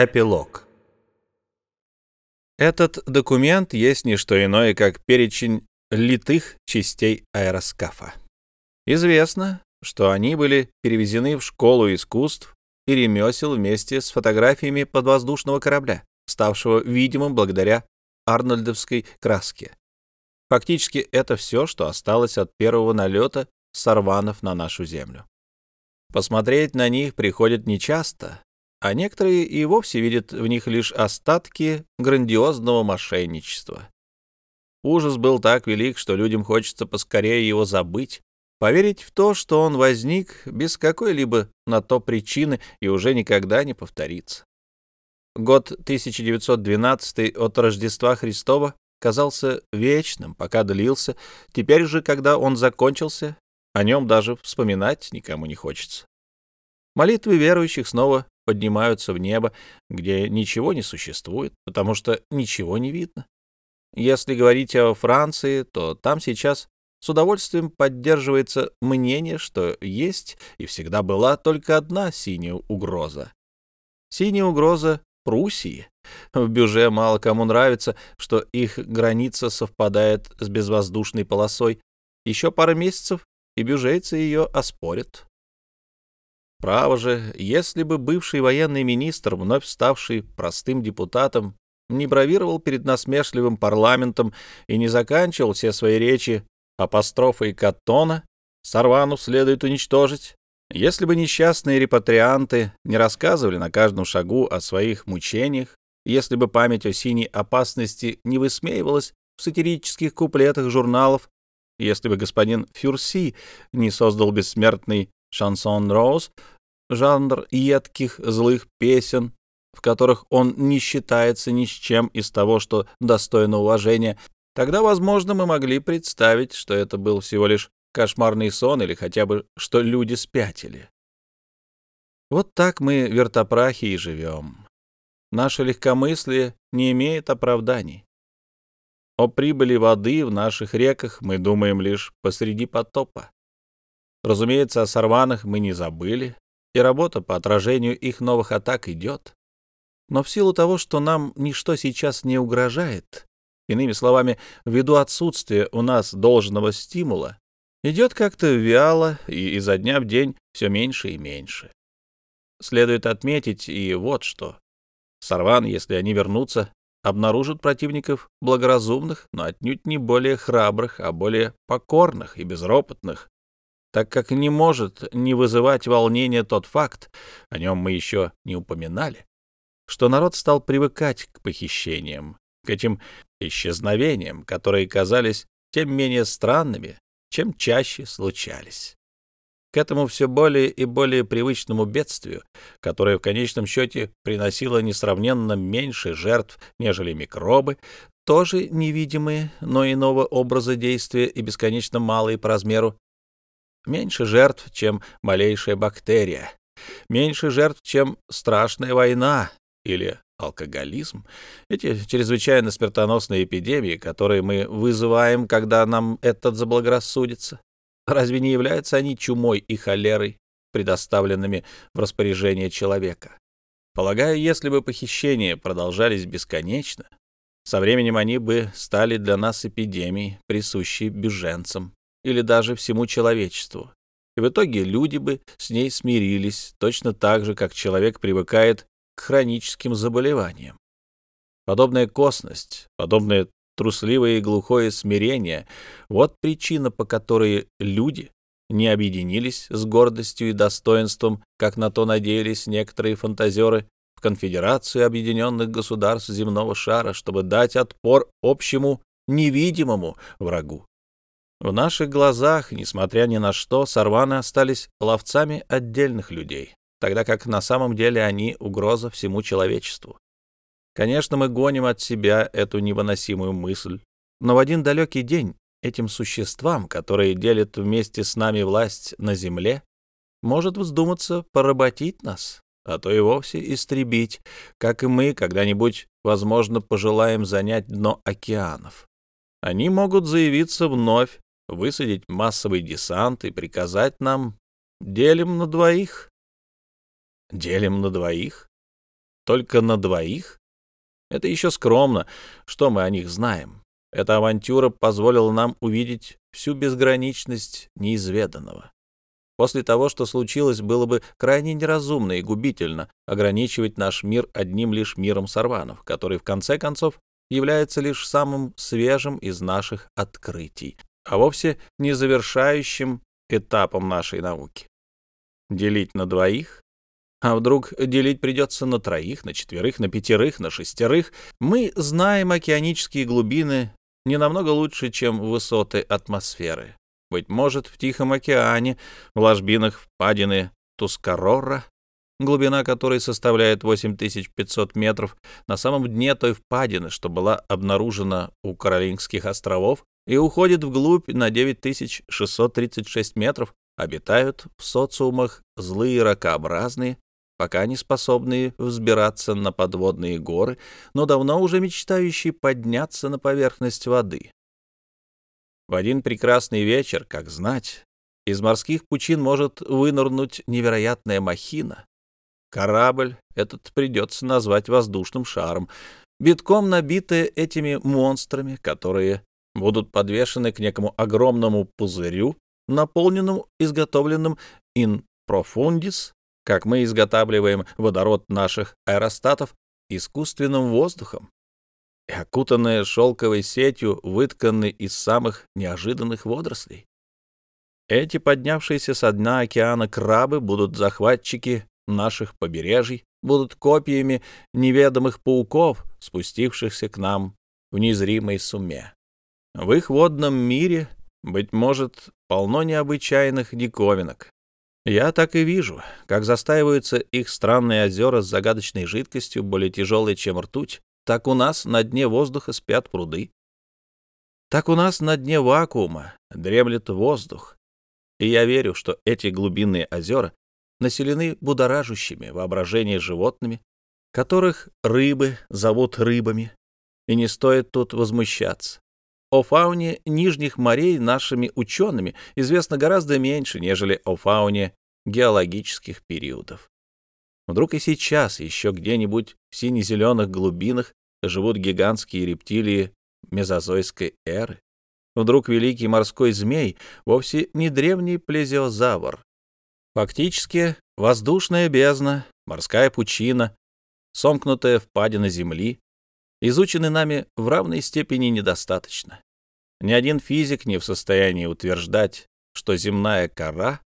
Эпилог Этот документ есть не что иное, как перечень литых частей аэроскафа. Известно, что они были перевезены в школу искусств и ремесел вместе с фотографиями подвоздушного корабля, ставшего видимым благодаря арнольдовской краске. Фактически это все, что осталось от первого налета сарванов на нашу землю. Посмотреть на них приходят нечасто, а некоторые и вовсе видят в них лишь остатки грандиозного мошенничества. Ужас был так велик, что людям хочется поскорее его забыть, поверить в то, что он возник без какой-либо на то причины и уже никогда не повторится. Год 1912 от Рождества Христова казался вечным, пока длился. Теперь же, когда он закончился, о нем даже вспоминать никому не хочется. Молитвы верующих снова поднимаются в небо, где ничего не существует, потому что ничего не видно. Если говорить о Франции, то там сейчас с удовольствием поддерживается мнение, что есть и всегда была только одна синяя угроза. Синяя угроза Пруссии. В Бюже мало кому нравится, что их граница совпадает с безвоздушной полосой. Еще пара месяцев, и бюжейцы ее оспорят. Право же, если бы бывший военный министр, вновь ставший простым депутатом, не бравировал перед насмешливым парламентом и не заканчивал все свои речи апострофой Каттона, Сарвану следует уничтожить, если бы несчастные репатрианты не рассказывали на каждом шагу о своих мучениях, если бы память о синей опасности не высмеивалась в сатирических куплетах журналов, если бы господин Фюрси не создал бессмертный шансон Роуз, жанр едких злых песен, в которых он не считается ни с чем из того, что достойно уважения, тогда, возможно, мы могли представить, что это был всего лишь кошмарный сон или хотя бы, что люди спятили. Вот так мы, вертопрахи, и живем. Наше легкомыслие не имеет оправданий. О прибыли воды в наших реках мы думаем лишь посреди потопа. Разумеется, о сорванах мы не забыли, и работа по отражению их новых атак идет. Но в силу того, что нам ничто сейчас не угрожает, иными словами, ввиду отсутствия у нас должного стимула, идет как-то вяло и изо дня в день все меньше и меньше. Следует отметить и вот что. Сарван, если они вернутся, обнаружат противников благоразумных, но отнюдь не более храбрых, а более покорных и безропотных, так как не может не вызывать волнения тот факт, о нем мы еще не упоминали, что народ стал привыкать к похищениям, к этим исчезновениям, которые казались тем менее странными, чем чаще случались. К этому все более и более привычному бедствию, которое в конечном счете приносило несравненно меньше жертв, нежели микробы, тоже невидимые, но иного образа действия и бесконечно малые по размеру, меньше жертв, чем малейшая бактерия, меньше жертв, чем страшная война или алкоголизм, эти чрезвычайно смертоносные эпидемии, которые мы вызываем, когда нам этот заблагорассудится, разве не являются они чумой и холерой, предоставленными в распоряжение человека? Полагаю, если бы похищения продолжались бесконечно, со временем они бы стали для нас эпидемией, присущей бюженцам или даже всему человечеству. И в итоге люди бы с ней смирились, точно так же, как человек привыкает к хроническим заболеваниям. Подобная косность, подобное трусливое и глухое смирение — вот причина, по которой люди не объединились с гордостью и достоинством, как на то надеялись некоторые фантазеры, в Конфедерацию Объединенных Государств земного шара, чтобы дать отпор общему невидимому врагу. В наших глазах, несмотря ни на что, сорваны остались ловцами отдельных людей, тогда как на самом деле они угроза всему человечеству. Конечно, мы гоним от себя эту невыносимую мысль, но в один далекий день этим существам, которые делят вместе с нами власть на земле, может вздуматься поработить нас, а то и вовсе истребить, как и мы когда-нибудь, возможно, пожелаем занять дно океанов. Они могут заявиться вновь, высадить массовый десант и приказать нам «делим на двоих». Делим на двоих? только на двоих? Это еще скромно, что мы о них знаем. Эта авантюра позволила нам увидеть всю безграничность неизведанного. После того, что случилось, было бы крайне неразумно и губительно ограничивать наш мир одним лишь миром сорванов, который в конце концов является лишь самым свежим из наших открытий, а вовсе не завершающим этапом нашей науки. Делить на двоих? А вдруг делить придется на троих, на четверых, на пятерых, на шестерых? Мы знаем океанические глубины не намного лучше, чем высоты атмосферы. Быть может, в Тихом океане, в ложбинах впадины Тускарора, глубина которой составляет 8500 метров, на самом дне той впадины, что была обнаружена у Каролинских островов и уходит вглубь на 9636 метров, обитают в социумах злые ракообразные, пока не способные взбираться на подводные горы, но давно уже мечтающие подняться на поверхность воды. В один прекрасный вечер, как знать, из морских пучин может вынырнуть невероятная махина. Корабль этот придется назвать воздушным шаром, битком набитая этими монстрами, которые будут подвешены к некому огромному пузырю, наполненному изготовленным in profundis, как мы изготавливаем водород наших аэростатов, искусственным воздухом и окутанная шелковой сетью, вытканной из самых неожиданных водорослей. Эти поднявшиеся со дна океана крабы будут захватчики наших побережий, будут копиями неведомых пауков, спустившихся к нам в незримой суме. В их водном мире, быть может, полно необычайных диковинок. Я так и вижу, как застаиваются их странные озера с загадочной жидкостью, более тяжелой, чем ртуть, так у нас на дне воздуха спят пруды. Так у нас на дне вакуума дремлет воздух. И я верю, что эти глубинные озера населены будоражащими воображение животными, которых рыбы зовут рыбами, и не стоит тут возмущаться. О фауне нижних морей нашими учеными известно гораздо меньше, нежели о фауне геологических периодов. Вдруг и сейчас еще где-нибудь в сине-зеленых глубинах живут гигантские рептилии мезозойской эры. Вдруг великий морской змей вовсе не древний плезиозавр. Фактически воздушная бездна, морская пучина, сомкнутая впадина Земли, изучены нами в равной степени недостаточно. Ни один физик не в состоянии утверждать, что земная кора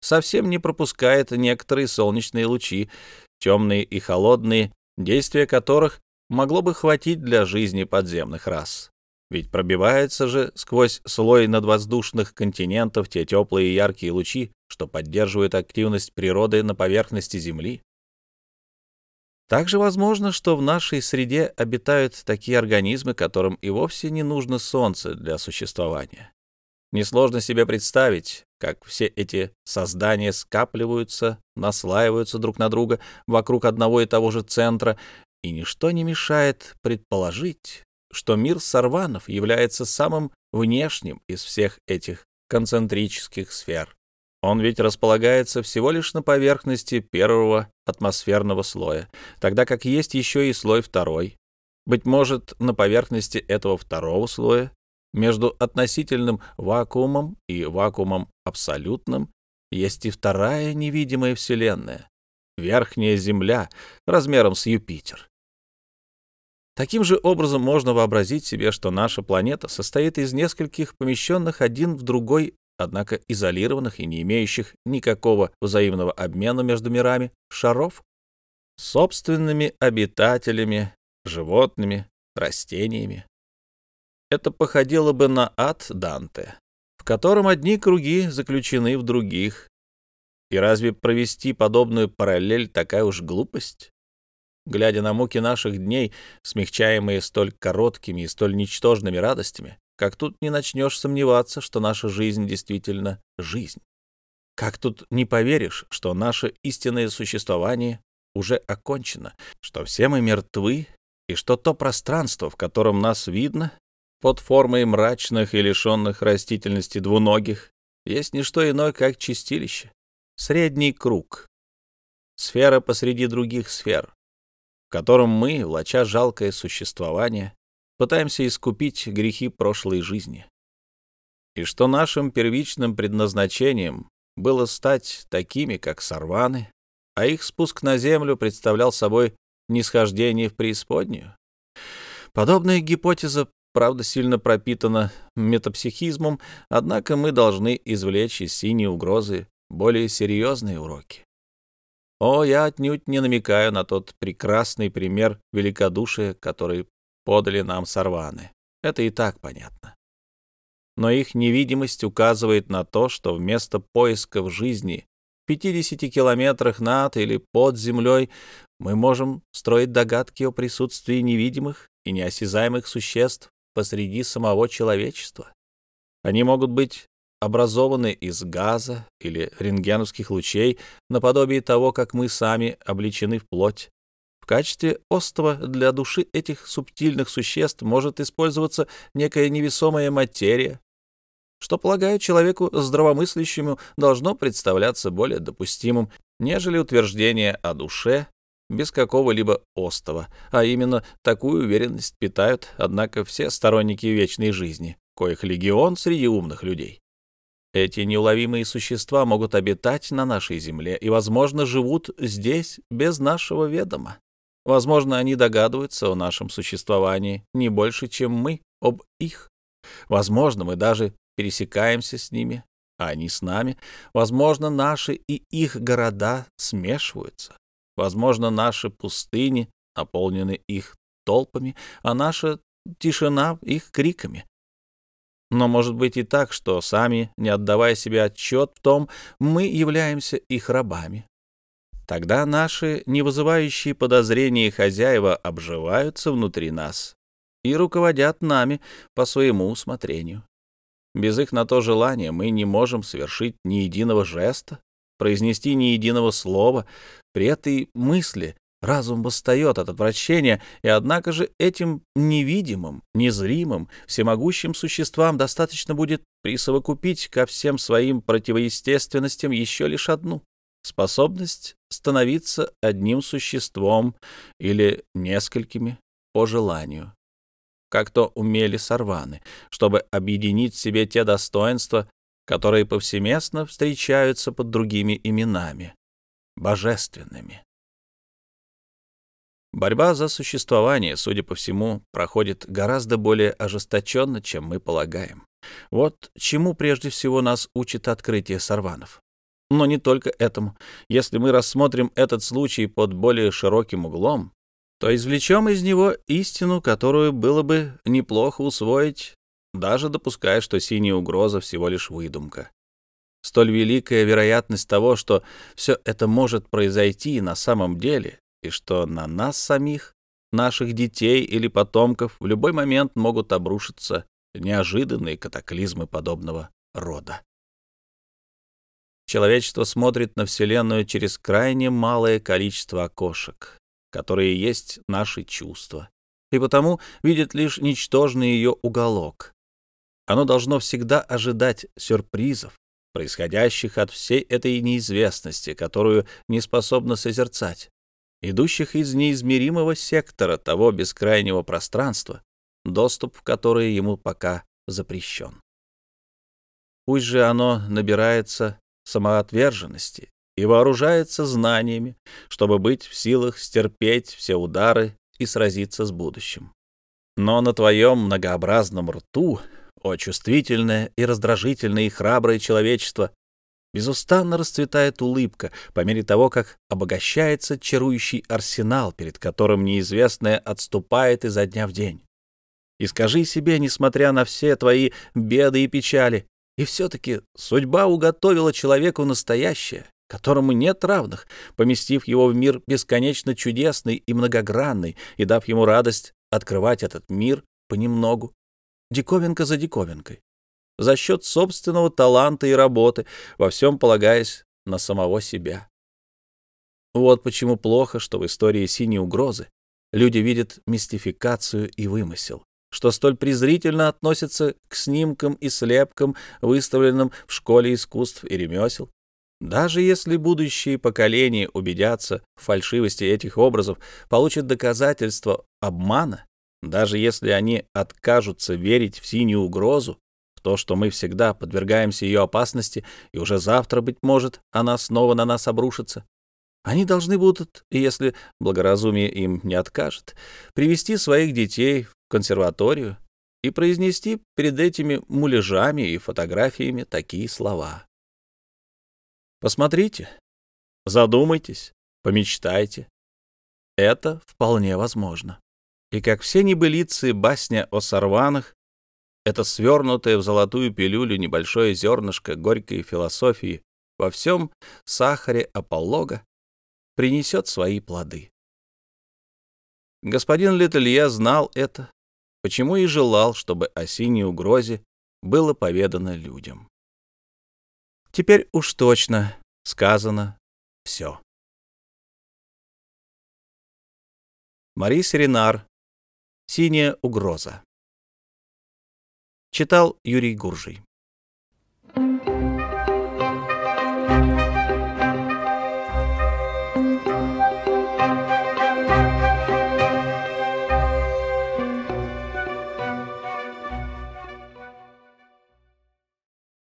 совсем не пропускает некоторые солнечные лучи, темные и холодные, действия которых могло бы хватить для жизни подземных рас. Ведь пробиваются же сквозь слой надвоздушных континентов те теплые и яркие лучи, что поддерживают активность природы на поверхности Земли. Также возможно, что в нашей среде обитают такие организмы, которым и вовсе не нужно солнце для существования. Несложно себе представить, как все эти создания скапливаются, наслаиваются друг на друга вокруг одного и того же центра, и ничто не мешает предположить, что мир сорванов является самым внешним из всех этих концентрических сфер. Он ведь располагается всего лишь на поверхности первого атмосферного слоя, тогда как есть еще и слой второй. Быть может, на поверхности этого второго слоя между относительным вакуумом и вакуумом абсолютным есть и вторая невидимая Вселенная, верхняя Земля размером с Юпитер. Таким же образом можно вообразить себе, что наша планета состоит из нескольких помещенных один в другой, однако изолированных и не имеющих никакого взаимного обмена между мирами шаров, собственными обитателями, животными, растениями, это походило бы на ад Данте, в котором одни круги заключены в других. И разве провести подобную параллель такая уж глупость? Глядя на муки наших дней, смягчаемые столь короткими и столь ничтожными радостями, как тут не начнешь сомневаться, что наша жизнь действительно жизнь? Как тут не поверишь, что наше истинное существование уже окончено, что все мы мертвы, и что то пространство, в котором нас видно, под формой мрачных и лишенных растительности двуногих есть не что иное, как чистилище, средний круг, сфера посреди других сфер. в котором мы, влача жалкое существование, пытаемся искупить грехи прошлой жизни. И что нашим первичным предназначением было стать такими, как сорваны, а их спуск на землю представлял собой нисхождение в преисподнюю. Подобная гипотеза, правда, сильно пропитана метапсихизмом, однако мы должны извлечь из синей угрозы более серьезные уроки. О, я отнюдь не намекаю на тот прекрасный пример великодушия, который подали нам сорваны. Это и так понятно. Но их невидимость указывает на то, что вместо поисков жизни в 50 километрах над или под землей мы можем строить догадки о присутствии невидимых и неосязаемых существ посреди самого человечества. Они могут быть образованы из газа или рентгеновских лучей, наподобие того, как мы сами обличены в плоть. В качестве остова для души этих субтильных существ может использоваться некая невесомая материя, что, полагаю, человеку здравомыслящему должно представляться более допустимым, нежели утверждение о душе без какого-либо остова, а именно такую уверенность питают, однако, все сторонники вечной жизни, коих легион среди умных людей. Эти неуловимые существа могут обитать на нашей земле и, возможно, живут здесь без нашего ведома. Возможно, они догадываются о нашем существовании не больше, чем мы об их. Возможно, мы даже пересекаемся с ними, а они с нами. Возможно, наши и их города смешиваются. Возможно, наши пустыни наполнены их толпами, а наша тишина — их криками. Но может быть и так, что сами, не отдавая себе отчет в том, мы являемся их рабами. Тогда наши, не вызывающие подозрения хозяева, обживаются внутри нас и руководят нами по своему усмотрению. Без их на то желания мы не можем совершить ни единого жеста, произнести ни единого слова. При этой мысли Разум восстает от отвращения, и однако же этим невидимым, незримым, всемогущим существам достаточно будет присовокупить ко всем своим противоестественностям еще лишь одну — способность становиться одним существом или несколькими по желанию, как то умели сорваны, чтобы объединить в себе те достоинства, которые повсеместно встречаются под другими именами — божественными. Борьба за существование, судя по всему, проходит гораздо более ожесточенно, чем мы полагаем. Вот чему прежде всего нас учит открытие сорванов. Но не только этому. Если мы рассмотрим этот случай под более широким углом, то извлечем из него истину, которую было бы неплохо усвоить, даже допуская, что синяя угроза всего лишь выдумка. Столь великая вероятность того, что все это может произойти на самом деле, и что на нас самих, наших детей или потомков в любой момент могут обрушиться неожиданные катаклизмы подобного рода. Человечество смотрит на Вселенную через крайне малое количество окошек, которые есть наши чувства, и потому видит лишь ничтожный ее уголок. Оно должно всегда ожидать сюрпризов, происходящих от всей этой неизвестности, которую не способно созерцать идущих из неизмеримого сектора того бескрайнего пространства, доступ в которое ему пока запрещен. Пусть же оно набирается самоотверженности и вооружается знаниями, чтобы быть в силах стерпеть все удары и сразиться с будущим. Но на твоем многообразном рту, о чувствительное и раздражительное и храброе человечество, Безустанно расцветает улыбка по мере того, как обогащается чарующий арсенал, перед которым неизвестное отступает изо дня в день. И скажи себе, несмотря на все твои беды и печали, и все-таки судьба уготовила человеку настоящее, которому нет равных, поместив его в мир бесконечно чудесный и многогранный и дав ему радость открывать этот мир понемногу, диковинка за диковинкой за счет собственного таланта и работы, во всем полагаясь на самого себя. Вот почему плохо, что в истории «Синей угрозы» люди видят мистификацию и вымысел, что столь презрительно относятся к снимкам и слепкам, выставленным в школе искусств и ремесел, Даже если будущие поколения убедятся в фальшивости этих образов, получат доказательства обмана, даже если они откажутся верить в синюю угрозу, в то, что мы всегда подвергаемся ее опасности, и уже завтра, быть может, она снова на нас обрушится, они должны будут, если благоразумие им не откажет, привести своих детей консерваторию и произнести перед этими муляжами и фотографиями такие слова. Посмотрите, задумайтесь, помечтайте. Это вполне возможно. И как все небылицы басня о сорванах, это свернутое в золотую пилюлю небольшое зернышко горькой философии во всем сахаре аполога принесет свои плоды. Господин Летелье знал это, почему и желал, чтобы о синей угрозе было поведано людям. Теперь уж точно сказано все. Марис Ренар. Синяя угроза. Читал Юрий Гуржий.